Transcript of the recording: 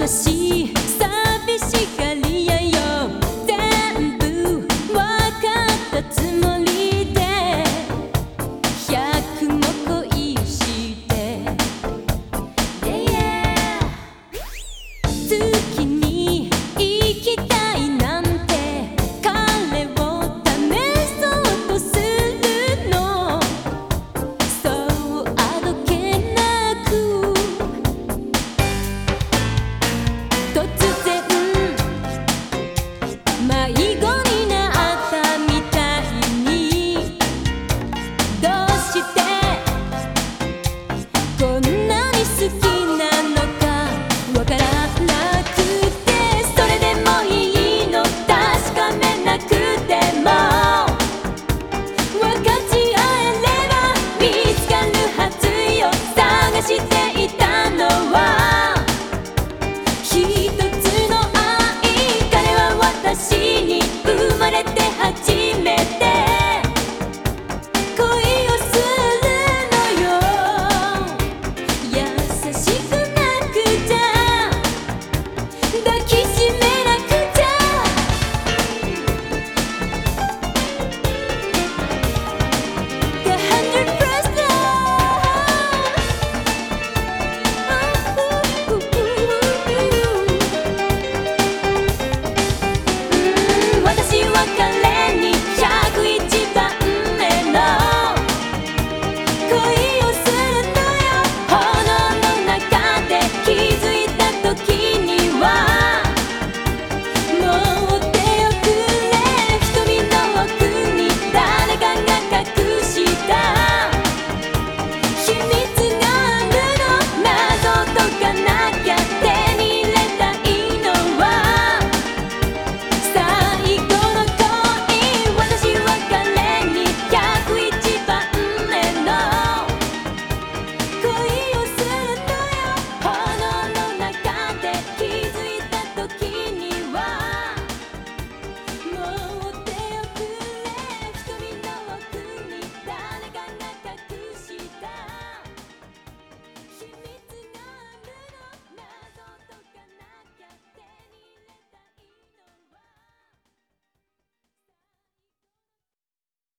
私さ